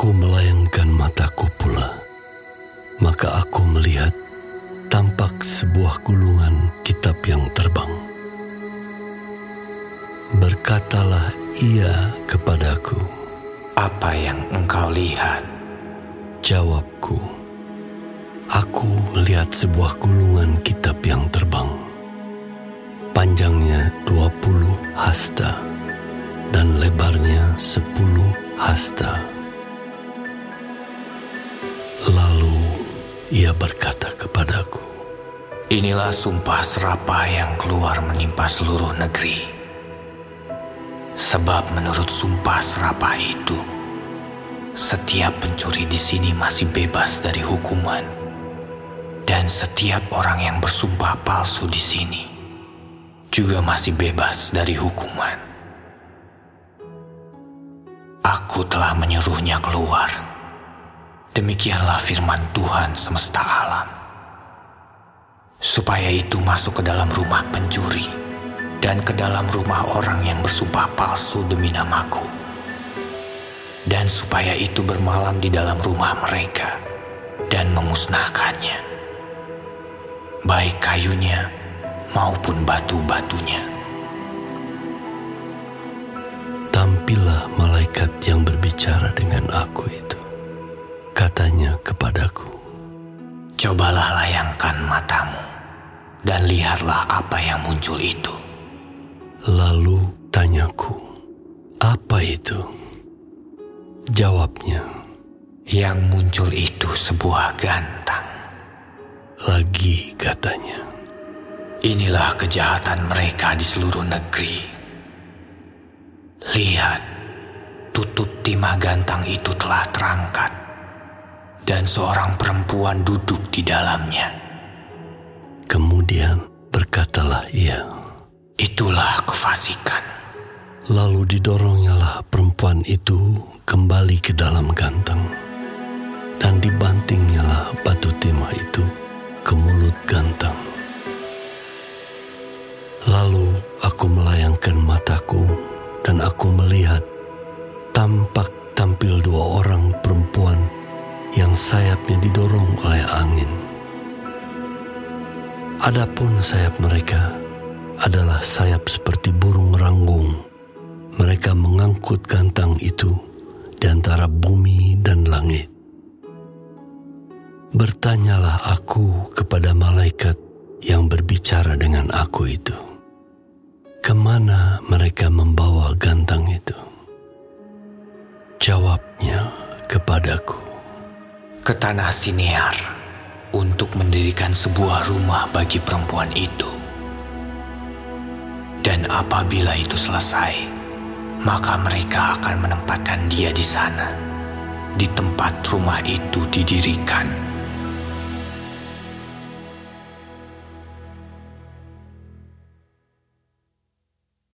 Aku melayangkan mataku pula, maka aku melihat tampak sebuah gulungan kitab yang terbang. Berkatalah ia kepadaku, Apa yang engkau lihat? Jawabku, aku melihat sebuah gulungan kitab yang terbang. Panjangnya 20 hasta dan lebarnya 10 hasta. Ia berkata kepadaku, Inilah sumpah serapah yang keluar menimpa seluruh negeri. Sebab menurut sumpah serapah itu, setiap pencuri di sini masih bebas dari hukuman. Dan setiap orang yang bersumpah palsu di sini juga masih bebas dari hukuman. Aku telah menyuruhnya keluar. Demikianlah firman Tuhan semesta alam. Supaya itu masuk ke dalam rumah pencuri dan ke dalam rumah orang yang bersumpah palsu demi namaku. Dan supaya itu bermalam di dalam rumah mereka dan memusnahkannya. Baik kayunya maupun batu-batunya. Tampillah malaikat Cobalah layangkan matamu dan lihatlah apa yang muncul itu. Lalu tanyaku, apa itu? Jawabnya, Yang muncul itu sebuah gantang. lagi katanya, Inilah kejahatan mereka di seluruh negeri. Lihat, tutup timah gantang itu telah terangkat, dan seorang perempuan duduk di dalamnya. kemudian berkatalah ia. Itulah kefasikan. Lalu didoronnyalah perempuan itu kembali ke dalam gantang, dan dibantingnyalah batu timah itu ke mulut gantang. Lalu aku melayangkan mataku, dan aku melihat tampak tampil dua orang perempuan yang sayapnya didorong oleh angin. Adapun sayap mereka adalah sayap seperti burung ranggung. Mereka mengangkut gantang itu di antara bumi dan langit. Bertanyalah aku kepada malaikat yang berbicara dengan aku itu. Ke mana mereka membawa gantang itu? Jawabnya kepadaku. Ke tanah Sinear untuk mendirikan sebuah rumah bagi perempuan itu. Dan apabila itu selesai, maka mereka akan menempatkan dia di sana, di tempat rumah itu didirikan